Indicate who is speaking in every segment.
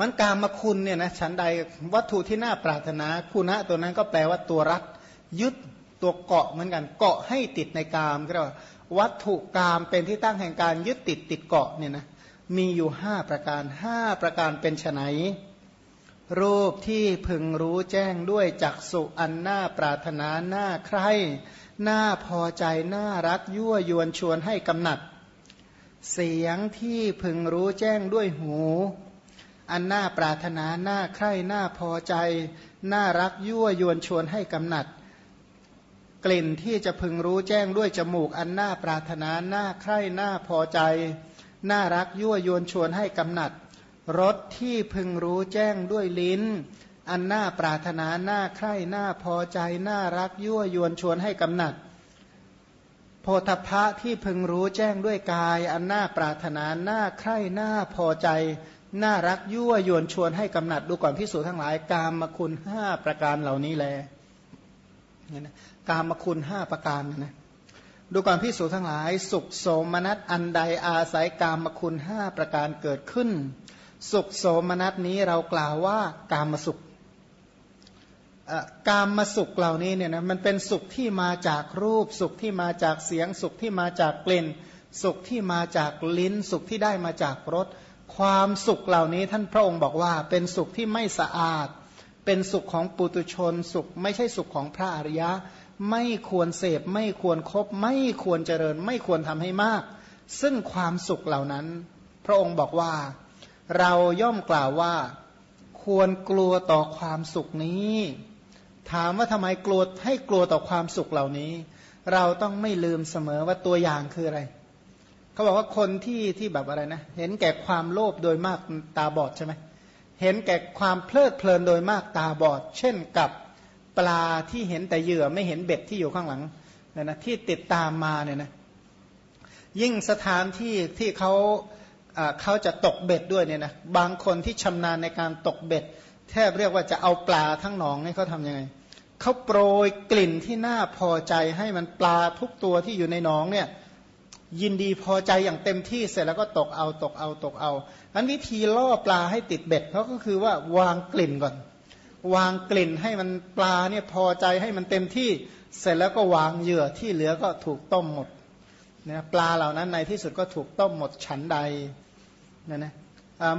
Speaker 1: มันการมาคุณเนี่ยนะฉันใดวัตถุที่น่าปรารถนาคุณะตัวนั้นก็แปลว่าตัวรัดยึดตัวเกาะเหมือนกันเกาะให้ติดในกามก็เรียกว่าวัตถุกามเป็นที่ตั้งแห่งการยึดติดติดเกาะเนี่ยนะมีอยู่ห้าประการห้าประการเป็นไนรูปที่พึงรู้แจ้งด้วยจักสุอันน่าปรารถนาหน้าใครน่าพอใจน่ารักยั่วยวนชวนให้กำหนัด เสียงที่พึงรู้แจ้งด้วยหู อันน่าปรารถนาหน้าใคร่น่าพอใจ น่ารักยั่วยวนชวนให้กำหนัด กลิ่นที่จะพึงรู้แจ้งด้วยจมูก อันน่าปรารถนาหน้าใคร่น่าพอใจ น่ารักยั่วยวนชวนให้กำหนัดรสที่พึงรู้แจ้งด้วยลิ้น อันน่าปรารถนาหน้าใคร่หน้าพอใจ น่ารักยั่วยวนชวนให้กำหนัด โพธพะที่พึงรู้แจ้งด้วยกาย อันน่าปรารถนาหน้าใคร่หน้าพอใจ น่ารักยั่วยวนชวนให้กำหนัดดูก่อนพิสูจนทั้งหลาย กามมคุณห้าประการเหล่านี้แลกามมคุณห้าประการนะดูก่อนพิสูจทั้งหลาย สุขโสมนัสอันใดอาศัยกามคุณห้าประการเกิดขึ้น สุขโสมนัสนี้เรากล่าวว่ากามสุข กามมาสุขเหล่านี้เนี่ยนะมันเป็นสุขที่มาจากรูป สุขที่มาจากเสียง สุขที่มาจากกลิ่น สุขที่มาจากลิ้น สุขที่ได้มาจากรสความสุขเหล่านี้ท่านพระองค์บอกว่า เป็นสุขที่ไม่สะอาด เป็นสุขของปุตุชน สุขไม่ใช่สุขของพระอริยะ ไม่ควรเสพไม่ควรครบไม่ควรเจริญ ไม่ควรทำให้มาก ซึ่งความสุขเหล่านั้น พระองค์บอกว่า เราย่อมกล่าวว่า ควรกลัวต่อความสุขนี้ ถามว่าทำไมกลัวให้กลัวต่อความสุขเหล่านี้ เราต้องไม่ลืมเสมอว่าตัวอย่างคืออะไร เขาบอกว่าคนที่ที่แบบอะไรนะ เห็นแก่ความโลภโดยมากตาบอดใช่ไหมเห็นแก่ความเพลิดเพลินโดยมากตาบอด เช่นกับปลาที่เห็นแต่เหยื่อไม่เห็นเบ็ดที่อยู่ข้างหลังเนี่ยนะที่ติดตามมาเนี่ยนะยิ่งสถานที่ที่เขาเขาจะตกเบ็ดด้วยเนี่ยนะบางคนที่ชำนาญในการตกเบ็ด แทบเรียกว่าจะเอาปลาทั้งหนองนี่เขาทำยังไงเขาโปรยกลิ่นที่น่าพอใจให้มันปลาทุกตัวที่อยู่ในหนองเนี่ยยินดีพอใจอย่างเต็มที่เสร็จแล้วก็ตกเอาตกเอาตกเอาอันวิธีล่อปลาให้ติดเบ็ดเขาก็คือว่าวางกลิ่นก่อน วางกลิ่นให้มันปลาเนี่ยพอใจให้มันเต็มที่เสร็จแล้วก็วางเหยื่อที่เหลือก็ถูกต้มหมดนี่ยปลาเหล่านั้นในที่สุดก็ถูกต้มหมดฉันใดนะนะ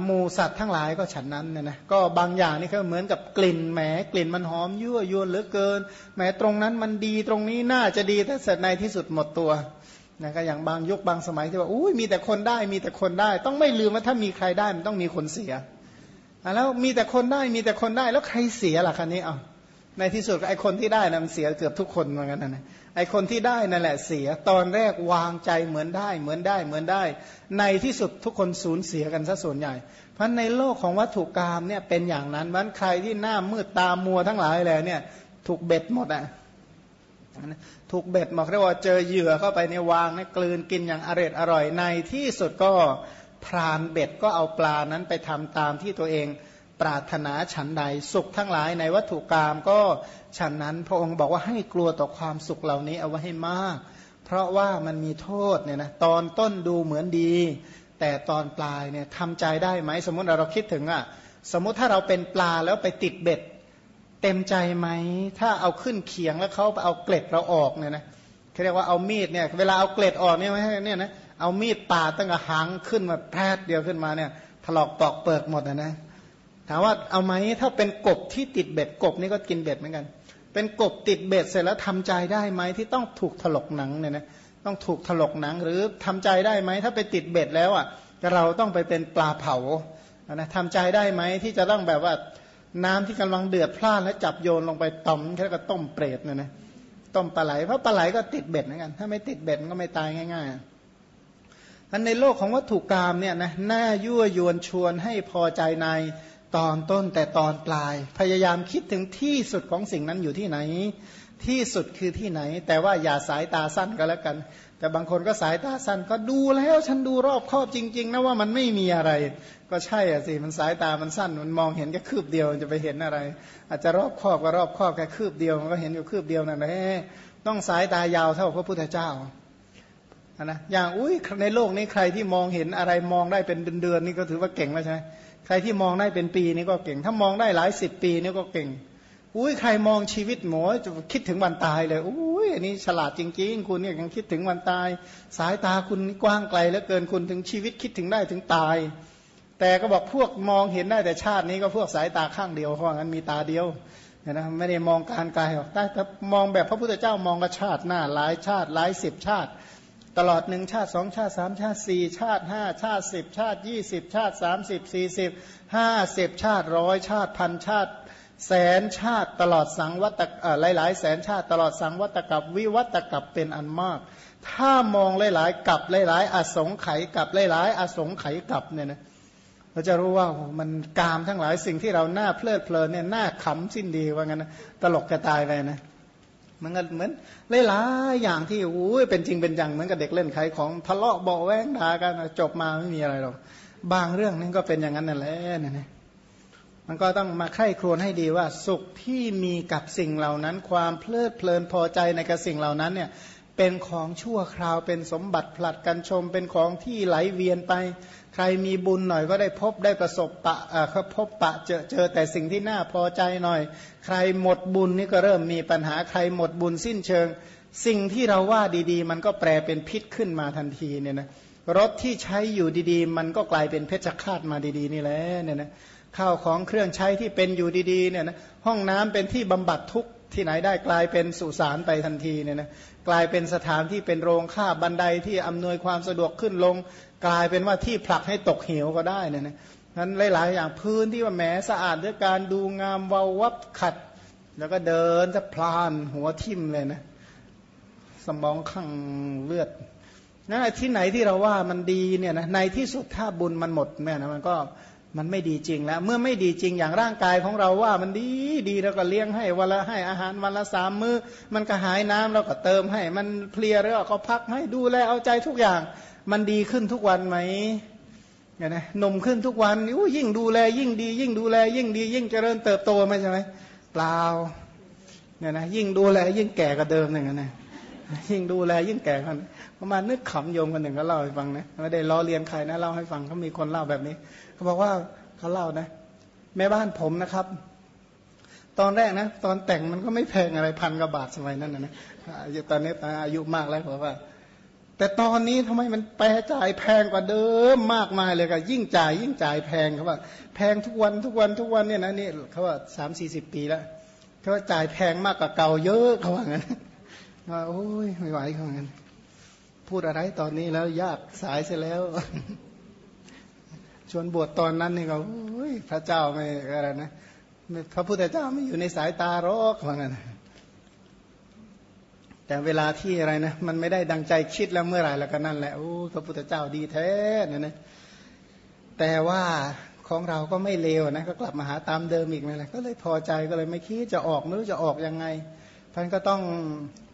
Speaker 1: หมูสัตว์ทั้งหลายก็ฉันนั้นเนี่ยนะก็บางอย่างนี่ก็เหมือนกับกลิ่นแหมกลิ่นมันหอมยั่วยวนเหลือเกินแหมตรงนั้นมันดีตรงนี้น่าจะดีแต่เสร็จในที่สุดหมดตัวนะก็อย่างบางยุคบางสมัยที่ว่าอุ้ยมีแต่คนได้มีแต่คนได้ ต้องไม่ลืมว่าถ้ามีใครได้มันต้องมีคนเสียแล้วมีแต่คนได้มีแต่คนได้แล้วใครเสียล่ะคันนี้เอา ในที่สุดไอ้คนที่ได้นะมันเสียเกือบทุกคนเหมือนกันนะไอ้คนที่ได้นั่นแหละเสียตอนแรกวางใจเหมือนได้ เหมือนได้เหมือนได้ ในที่สุดทุกคนสูญเสียกันซะส่วนใหญ่ เพราะในโลกของวัตถุกรรมเนี่ยเป็นอย่างนั้นมันใครที่หน้ามืดตามัวทั้งหลายแหละเนี่ย ถูกเบ็ดหมดอะถูกเบ็ดบอกเรียกว่าเจอเหยื่อเข้าไปในวางในกลืนกินอย่างอร่อยอร่อยในที่สุดก็พรานเบ็ดก็เอาปลานั้นไปทำตามที่ตัวเอง ปรารถนาฉันใด สุขทั้งหลายในวัตถุกรรมก็ฉันนั้น พระองค์บอกว่าให้กลัวต่อความสุขเหล่านี้เอาไว้ให้มาก เพราะว่ามันมีโทษเนี่ยนะตอนต้นดูเหมือนดี แต่ตอนปลายเนี่ยทำใจได้ไหมสมมติเราคิดถึงอะสมมติถ้าเราเป็นปลาแล้วไปติดเบ็ด เต็มใจไหม ถ้าเอาขึ้นเขียงแล้วเขาเอาเกล็ดเราออกเนี่ยนะเขาเรียกว่าเอามีดเนี่ยเวลาเอาเกล็ดออกเนี่ยเนี่ยนะเอามีดปาตั้งแต่หางขึ้นมาแพทเดียวขึ้นมาเนี่ยถลอกปอกเปิกหมดนะนะ ถามว่าเอาไหมถ้าเป็นกบที่ติดเบ็ดกบนี่ก็กินเบ็ดเหมือนกัน เป็นกบติดเบ็ดเสร็จแล้วทำใจได้ไหมที่ต้องถูกถลกหนังเนี่ยนะต้องถูกถลกหนังหรือทำใจได้ไหมถ้าไปติดเบ็ดแล้วอะเราต้องไปเป็นปลาเผานะทำใจได้ไหมที่จะต้องแบบว่าน้ำที่กำลังเดือดพล่านแล้วจับโยนลงไปต่อมแค่ก็ต้มเปรตเนี่ยนะต้มปลาไหลเพราะปลาไหลก็ติดเบ็ดเหมือนกัน ถ้าไม่ติดเบ็ดก็ไม่ตายง่ายๆอันในโลกของวัตถุกรรมเนี่ยนะน่ายั่วยวนชวนให้พอใจใน ตอนต้นแต่ตอนปลาย พยายามคิดถึงที่สุดของสิ่งนั้นอยู่ที่ไหน ที่สุดคือที่ไหน แต่ว่าอย่าสายตาสั้นก็แล้วกัน แต่บางคนก็สายตาสั้นก็ดูแล้วฉันดูรอบครอบจริง ๆ นะว่ามันไม่มีอะไร ก็ใช่อะสิมันสายตามันสั้น มันมองเห็นแค่คืบเดียวจะไปเห็นอะไร อาจจะรอบครอบก็รอบครอบแค่คืบเดียวมันก็เห็นอยู่คืบเดียวนั่นแหละต้องสายตายาวเท่าพระพุทธเจ้านะอย่างอุ้ยในโลกนี้ใครที่มองเห็นอะไรมองได้เป็นเดือนๆนี่ก็ถือว่าเก่งแล้วใช่ไหม ใครที่มองได้เป็นปีนี่ก็เก่ง ถ้ามองได้หลายสิบปีนี่ก็เก่ง อุ้ยใครมองชีวิตหมอจะคิดถึงวันตายเลยอุ้ยอันนี้ฉลาดจริง ๆ คุณเนี่ยยังคิดถึงวันตาย สายตาคุณกว้างไกลเหลือเกินคุณถึงชีวิตคิดถึงได้ถึงตาย แต่ก็บอกพวกมองเห็นได้แต่ชาตินี้ก็พวกสายตาข้างเดียวเพราะงั้นมีตาเดียวนะไม่ได้มองการไกลหรอกแต่มองแบบพระพุทธเจ้ามองกระชาติหน้าหลายชาติหลายสิบชาติ ตลอดหนึ่งชาติสองชาติสามชาติสี่ชาติห้าชาติสิบชาติยี่สิบชาติสามสิบสี่สิบห้าสิบชาติร้อยชาติพันชาติ แสนชาติตลอดสังวัตหลายหลายแสนชาติตลอดสังวัตกับวิวัตกับเป็นอันมาก ถ้ามองหลายๆกับหลายๆอสงไขยกับหลายๆอสงไขยกับเนี่ยนะเราจะรู้ว่ามันกามทั้งหลายสิ่งที่เราหน้าเพลิดเพลินเนี่ยหน้าขำสิ้นดีว่างั้นนะตลกกระตายไปนะ มันก็เหมือนหลายๆอย่างที่โอ้ยเป็นจริงเป็นจังเหมือนกับเด็กเล่นขายของทะเลาะเบาแวงด่ากันจบมาไม่มีอะไรหรอกบางเรื่องนี่ก็เป็นอย่างนั้นนั่นแหละนี่มันก็ต้องมาไข้ครวญให้ดีว่าสุขที่มีกับสิ่งเหล่านั้น ความเพลิดเพลินพอใจในกับสิ่งเหล่านั้นเนี่ย เป็นของชั่วคราวเป็นสมบัติผลัดกันชม เป็นของที่ไหลเวียนไป ใครมีบุญหน่อยก็ได้พบได้ประสบปะเอ่อพบปะเจอเจอแต่สิ่งที่น่าพอใจหน่อย ใครหมดบุญนี่ก็เริ่มมีปัญหาใครหมดบุญสิ้นเชิง สิ่งที่เราว่าดีๆ มันก็แปลเป็นพิษขึ้นมาทันทีเนี่ยนะรถที่ใช้อยู่ดีๆ มันก็กลายเป็นเพชฌฆาตมาดีๆ นี่แหละเนี่ยนะข้าวของเครื่องใช้ที่เป็นอยู่ดีๆเนี่ยนะห้องน้ำเป็นที่บำบัดทุก ที่ไหนได้กลายเป็นสุสานไปทันทีเนี่ยนะกลายเป็นสถานที่เป็นโรงฆ่าบันไดที่อำนวยความสะดวกขึ้นลง กลายเป็นว่าที่ผลักให้ตกเหวก็ได้เนี่ยนะนั้นหลาย ๆ อย่างพื้นที่ว่าแหมสะอาดด้วยการดูงามเวาวับขัด แล้วก็เดินจะพลานหัวทิ่มเลยนะสมองขังเลือดนะที่ไหนที่เราว่ามันดีเนี่ยนะในที่สุดถ้าบุญมันหมดแม่นะมันก็ มันไม่ดีจริงแล้ว เมื่อไม่ดีจริงอย่างร่างกายของเราว่ามันดีดีแล้วก็เลี้ยงให้วันละให้อาหารวันละสามมือ้อ มันก็หายน้ำเราก็เติมให้ มันเพลียแล้วก็พักให้ดูแลเอาใจทุกอย่าง มันดีขึ้นทุกวันไหมเนี่ยนะนมขึ้นทุกวันอู้ยิ่งดูแลยิ่งดี ยิ่งดูแล ยิ่งดี ยิ่งเจริญเติบโตไหมใช่ไหมเปล่าเนี่ยนะยิ่งดูแลยิ่งแก่กว่าเดิมอย่างนั้นนะ ยิ่งดูแลยิ่งแก่กันประมาณนึกขำโยมกันหนึ่งก็เล่าให้ฟังนะไม่ได้ล้อเลียนใครนะเล่าให้ฟังเขามีคนเล่าแบบนี้เขาบอกว่าเขาเล่านะ แม่บ้านผมนะครับ ตอนแรกนะ ตอนแต่งมันก็ไม่แพงอะไรพันกว่าบาทสมัยนั้นนะนะตอนนี้อายุมากแล้วบอกว่า แต่ตอนนี้ทำไมมันแปรจ่ายแพงกว่าเดิมมากมายเลยก็ยิ่งจ่าย ยิ่งจ่ายแพงเขาว่า แพงทุกวันทุกวันทุกวันเนี่ยนะนี่เขาว่าสามสี่สิบปีแล้วเขาว่าจ่ายแพงมากกว่าเก่าเยอะเขาว่างั้น ว่าโอ้ยไม่ไหวเขางั้นพูดอะไรตอนนี้แล้วยากสายเสียแล้ว ชวนบวชตอนนั้นนี่ก็พระเจ้าไม่อะไรนะพระพุทธเจ้าไม่อยู่ในสายตารอกว่างั้นแต่เวลาที่อะไรนะมันไม่ได้ดังใจคิดแล้วเมื่อไหร่แล้วก็นั่นแหละโอ้พระพุทธเจ้าดีแท้นะนะแต่ว่าของเราก็ไม่เลวนะก็กลับมาหาตามเดิมอีกนั่นแหละก็เลยพอใจก็เลยไม่คิดจะออกไม่รู้จะออกยังไงท่านก็ต้อง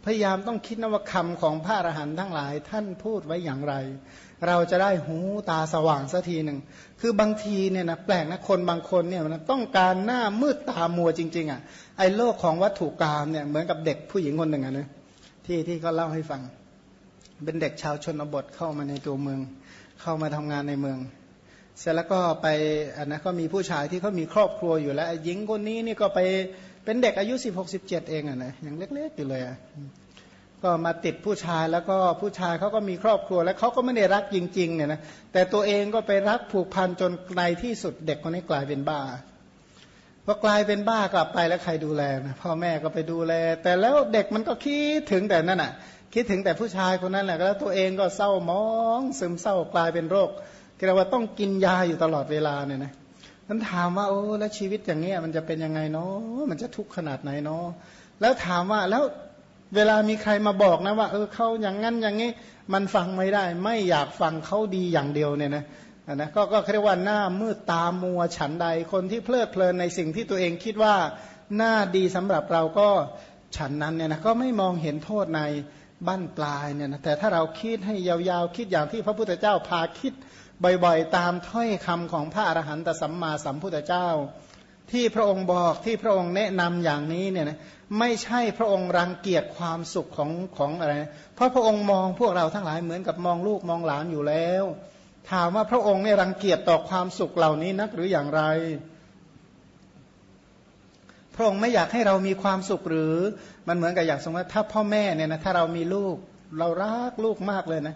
Speaker 1: พยายามต้องคิดนวคำของพระอรหันต์ทั้งหลาย ท่านพูดไว้อย่างไร เราจะได้หูตาสว่างสักทีหนึ่ง คือบางทีเนี่ยนะแปลกนะคนบางคนเนี่ยมันต้องการหน้ามืดตามัวจริง ๆอะไอ้โลกของวัตถุกรรมเนี่ยเหมือนกับเด็กผู้หญิงคนหนึ่งอะนะที่ที่เขาเล่าให้ฟัง เป็นเด็กชาวชนบทเข้ามาในตัวเมือง เข้ามาทำงานในเมือง เสร็จแล้วก็ไปอันนะก็มีผู้ชายที่เขามีครอบครัวอยู่แล้วหญิงคนนี้นี่ก็ไป เป็นเด็กอายุสิบหกสิบเจ็ดเองอะนะยังเล็กๆอยู่เลยอะก็มาติดผู้ชายแล้วก็ผู้ชายเขาก็มีครอบครัว แล้วเขาก็ไม่ได้รักจริงๆเนี่ยนะแต่ตัวเองก็ไปรักผูกพันจนในที่สุดเด็กคนนี้กลายเป็นบ้าพอกลายเป็นบ้ากลับไปแล้วใครดูแลนะพ่อแม่ก็ไปดูแล แต่แล้วเด็กมันก็คิดถึงแต่นั่นอะ คิดถึงแต่ผู้ชายคนนั้นแหละแล้วตัวเองก็เศร้ามองซึมเศร้ากลายเป็นโรคเรียกว่าต้องกินยาอยู่ตลอดเวลาเนี่ยนะ นั้นถามว่าโอ้แล้วชีวิตอย่างเงี้ยมันจะเป็นยังไงเนาะมันจะทุกข์ขนาดไหนเนาะแล้วถามว่าแล้วเวลามีใครมาบอกนะว่า เออเขาอย่างนั้นอย่างนี้มันฟังไม่ได้ ไม่อยากฟังเขาดีอย่างเดียวเนี่ยนะนะก็ก็เรียกว่าหน้ามืดตามัวฉันใดคนที่เพลิดเพลินในสิ่งที่ตัวเองคิดว่าหน้าดีสำหรับเราก็ฉันนั้นเนี่ยนะก็ไม่มองเห็นโทษในบั้นปลายเนี่ยนะแต่ถ้าเราคิดให้ยาวๆคิดอย่างที่พระพุทธเจ้าพาคิด บ่อยๆ ตามถ้อยคำของพระอรหันตสัมมาสัมพุทธเจ้า ที่พระองค์บอกที่พระองค์แนะนำอย่างนี้เนี่ยนะไม่ใช่พระองค์รังเกียจความสุขของของอะไร เพราะพระองค์มองพวกเราทั้งหลายเหมือนกับมองลูกมองหลานอยู่แล้ว ถามว่าพระองค์เนี่ยรังเกียจต่อความสุขเหล่านี้นักหรืออย่างไร พระองค์ไม่อยากให้เรามีความสุขหรือมันเหมือนกับอย่างสมมติถ้าพ่อแม่เนี่ยนะถ้าเรามีลูกเรารักลูกมากเลยนะ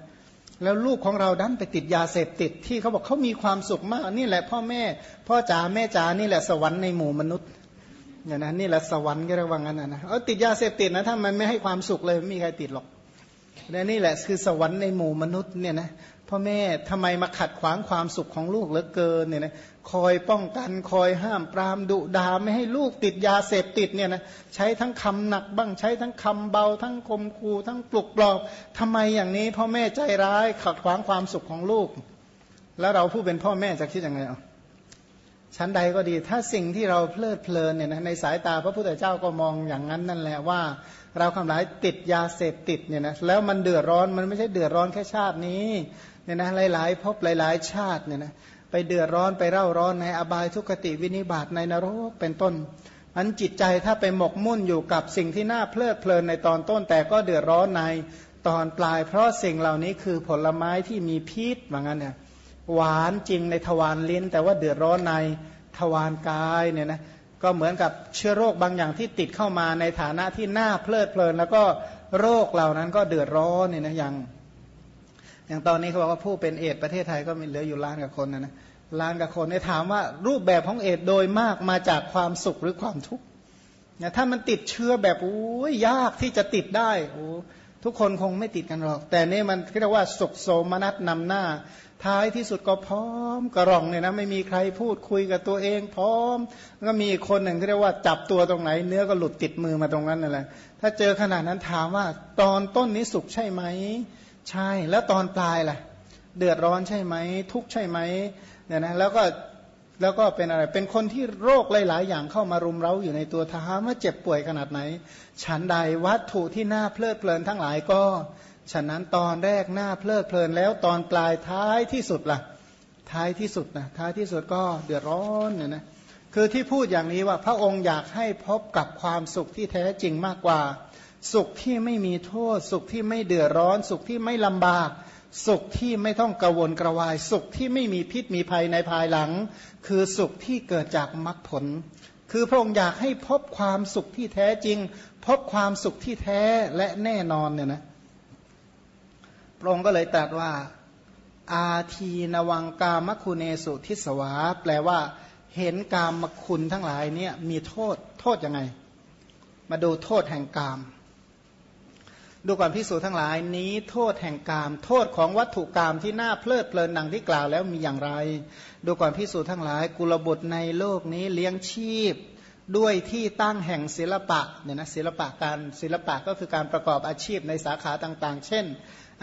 Speaker 1: แล้วลูกของเราดันไปติดยาเสพติดที่เขาบอกเขามีความสุขมากนี่แหละพ่อแม่ พ่อจ๋าแม่จ๋านี่แหละสวรรค์ในหมู่มนุษย์เนี่ยนะนี่แหละสวรรค์ก็ระวังกันนะนะเออติดยาเสพติดนะถ้ามันไม่ให้ความสุขเลยไม่มีใครติดหรอกและนี่แหละคือสวรรค์ในหมู่มนุษย์เนี่ยนะพ่อแม่ทำไมมาขัดขวางความสุขของลูกเหลือเกินเนี่ยนะ คอยป้องกันคอยห้ามปรามดุดาไม่ให้ลูกติดยาเสพติดเนี่ยนะใช้ทั้งคำหนักบ้างใช้ทั้งคำเบา ทั้งคมคูทั้งปลุกปลอบทำไมอย่างนี้พ่อแม่ใจร้ายขัดขวางความสุขของลูก แล้วเราผู้เป็นพ่อแม่จะคิดยังไงอะชั้นใดก็ดีถ้าสิ่งที่เราเพลิดเพลินเนี่ยนะในสายตาพระพุทธเจ้าก็มองอย่างนั้นนั่นแหละว่า เราคำหลายติดยาเสพติดเนี่ยนะแล้วมันเดือดร้อนมันไม่ใช่เดือดร้อนแค่ชาตินี้เนี่ยนะหลายๆ พบหลาย ๆ ชาติเนี่ยนะ ไปเดือดร้อนไปเร่าร้อนในอบายทุกติวินิบาตในนรกเป็นต้นอันจิตใจถ้าไปหมกมุ่นอยู่กับสิ่งที่น่าเพลิดเพลินในตอนต้น แต่ก็เดือดร้อนในตอนปลาย เพราะสิ่งเหล่านี้คือผลไม้ที่มีพิษว่างั้นเนี่ยหวานจริงในทวารลิ้น แต่ว่าเดือดร้อนในทวารกายเนี่ยนะก็เหมือนกับเชื้อโรคบางอย่างที่ติดเข้ามาในฐานะที่น่าเพลิดเพลิน แล้วก็โรคเหล่านั้นก็เดือดร้อนเนี่ยนะอย่าง อย่างตอนนี้เขาบอกว่าผู้เป็นเอดประเทศไทยก็มีเหลืออยู่ล้านกับคนนะนะล้านกับคนเนี่ยถามว่ารูปแบบของเอดโดยมากมาจากความสุขหรือความทุกข์เนี่ยถ้ามันติดเชื้อแบบโอ้ยยากที่จะติดได้โอ้ทุกคนคงไม่ติดกันหรอก แต่นี่มันเรียกว่าสุขโสมนัสนำหน้า ท้ายที่สุดก็พร้อมกระรองเนี่ยนะไม่มีใครพูดคุยกับตัวเองพร้อม ก็มีคนหนึ่งที่เรียกว่าจับตัวตรงไหน เนื้อก็หลุดติดมือมาตรงนั้นนั่นแหละถ้าเจอขนาดนั้นถามว่าตอนต้นนี้สุขใช่ไหม ใช่แล้วตอนปลายล่ะ เดือดร้อนใช่ไหม ทุกข์ใช่ไหมเนี่ยนะแล้วก็แล้วก็เป็นอะไรเป็นคนที่โรคหลาย ๆ อย่างเข้ามารุมเร้าอยู่ในตัวทหาว่าเจ็บป่วยขนาดไหน ฉันใดวัตถุที่น่าเพลิดเพลินทั้งหลายก็ ฉะนั้นตอนแรกน่าเพลิดเพลินแล้วตอนปลายท้ายที่สุดล่ะ ท้ายที่สุดนะท้ายที่สุดก็เดือดร้อนเนี่ยนะคือที่พูดอย่างนี้ว่าพระองค์อยากให้พบกับความสุขที่แท้จริงมากกว่า สุขที่ไม่มีโทษ สุขที่ไม่เดือดร้อน สุขที่ไม่ลำบาก สุขที่ไม่ต้องกระวนกระวาย สุขที่ไม่มีพิษมีภัยในภายหลัง คือสุขที่เกิดจากมรรคผล คือพระองค์อยากให้พบความสุขที่แท้จริง พบความสุขที่แท้และแน่นอนเนี่ยนะพระองค์ก็เลยตรัสว่า อาทีนวังกามคุเนสุทิสวา แปลว่า เห็นกามคุณทั้งหลายเนี่ยมีโทษโทษยังไง มาดูโทษแห่งกาม ดูก่อนพิสูจทั้งหลายนี้โทษแห่งกาม โทษของวัตถุกรรมที่น่าเพลิดเพลินดังที่กล่าวแล้วมีอย่างไร ดูก่อนพิสูจทั้งหลาย กุลบุตรในโลกนี้เลี้ยงชีพ ด้วยที่ตั้งแห่งศิลปะเนี่ยนะศิลปะการศิลปะก็คือการประกอบอาชีพในสาขาต่างๆ เช่น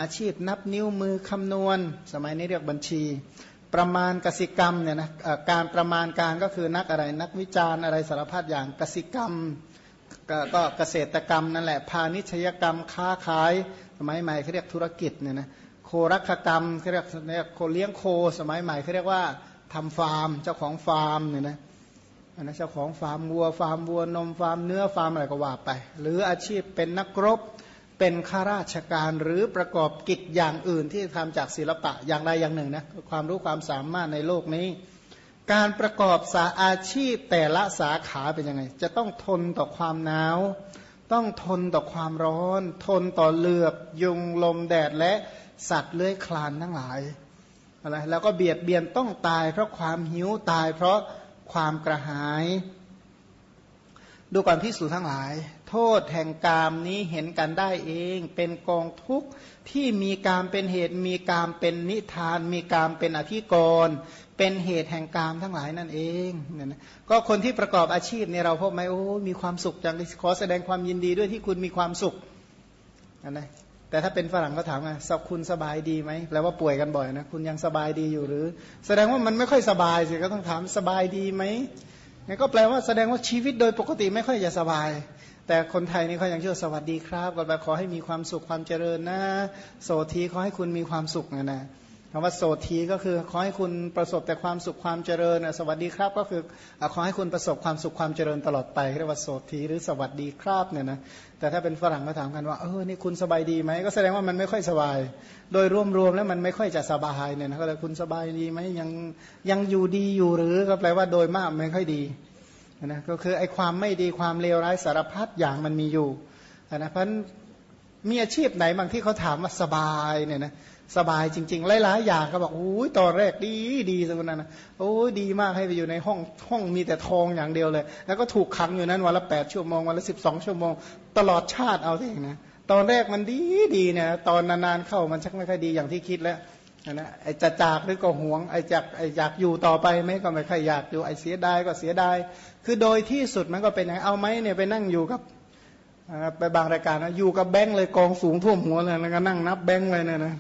Speaker 1: อาชีพนับนิ้วมือคำนวณ สมัยนี้เรียกบัญชี ประมาณกสิกรรมเนี่ยนะการประมาณการก็คือนักอะไรนักวิจารณ์อะไรสารพัดอย่างกสิกรรม ก็เกษตรกรรมนั่นแหละพาณิชยกรรมค้าขายสมัยใหม่เขาเรียกธุรกิจเนี่ยนะโครักขกรรมเขาเรียกโคเลี้ยงโค สมัยใหม่เขาเรียกว่าทำฟาร์ม เจ้าของฟาร์มเนี่ยนะอันนั้นเจ้าของฟาร์มวัวฟาร์มวัวนมฟาร์มเนื้อฟาร์มอะไรก็ว่าไป หรืออาชีพเป็นนักรบเป็นข้าราชการหรือประกอบกิจอย่างอื่นที่ทำจากศิลปะอย่างใดอย่างหนึ่งนะความรู้ความสามารถในโลกนี้ การประกอบสาอาชีพแต่ละสาขาเป็นยังไง จะต้องทนต่อความหนาว ต้องทนต่อความร้อน ทนต่อเหลือบ ยุงลมแดดและสัตว์เลื้อยคลานทั้งหลายอะไรแล้วก็เบียดเบียนต้องตาย เพราะความหิวตาย เพราะความกระหาย ดูก่อนพิสูจทั้งหลาย โทษแห่งกามนี้เห็นกันได้เอง เป็นกองทุกข์ที่มีการเป็นเหตุมีการเป็นนิทาน มีการเป็นอธิกรณ์เป็นเหตุแห่งกามทั้งหลายนั่นเองเนี่ยนะก็คนที่ประกอบอาชีพเนี่ยเราพบไหมโอ้มีความสุขจังขอแสดงความยินดีด้วยที่คุณมีความสุขนะแต่ถ้าเป็นฝรั่งก็ถามไงสับคุณสบายดีไหมแปลว่าป่วยกันบ่อยนะคุณยังสบายดีอยู่หรือ แสดงว่ามันไม่ค่อยสบายสิก็ต้องถามสบายดีไหมนี่ก็แปลว่าแสดงว่าชีวิตโดยปกติไม่ค่อยจะสบาย แต่คนไทยนี่เขายังเชื่อสวัสดีครับก็แบบขอให้มีความสุขความเจริญนะ โสทีขอให้คุณมีความสุขนะนะคำว่าโสทีก็คือขอให้คุณประสบแต่ความสุขความเจริญสวัสดีครับก็คือขอให้คุณประสบความสุขความเจริญตลอดไปเรียกว่าโสทีหรือสวัสดีครับเนี่ยนะแต่ถ้าเป็นฝรั่งก็ถามกันว่าเออนี่คุณสบายดีไหมก็แสดงว่ามันไม่ค่อยสบาย โดยรวมๆแล้วมันไม่ค่อยจะสบายเนี่ยนะก็เลยคุณสบายดีไหมยังยังอยู่ดีอยู่หรือก็แปลว่าโดยมากไม่ค่อยดี นะก็คือไอ้ความไม่ดีความเลวร้ายสารพัดอย่างมันมีอยู่นะเพราะมีอาชีพไหนบางที่เขาถามว่าสบายเนี่ยนะสบายจริง ๆ หลายๆอย่างก็บอกโอ้ยตอนแรกดีดีสักนั้นนะโอ้ยดีมากให้ไปอยู่ในห้องห้องมีแต่ทองอย่างเดียวเลย แล้วก็ถูกขังอยู่นั้นวันละแปดชั่วโมงวันละสิบสองชั่วโมง ตลอดชาติเอาเองนะตอนแรกมันดีดีเนี่ยตอนนานๆเข้ามันชักไม่ค่อยดีอย่างที่คิดแล้วนะไอ้จะจากหรือก็หวงไอ้จากไอ้อยากอยู่ต่อไปไหมก็ไม่ค่อยอยากอยู่ไอ้เสียดายก็เสียดาย คือโดยที่สุดมันก็เป็นไงเอาไหมเนี่ยไปนั่งอยู่กับไปบางรายการนะอยู่กับแบงค์เลยกองสูงท่วมหัวเลยแล้วก็นั่งนับแบงค์เลยเนี่ยนะ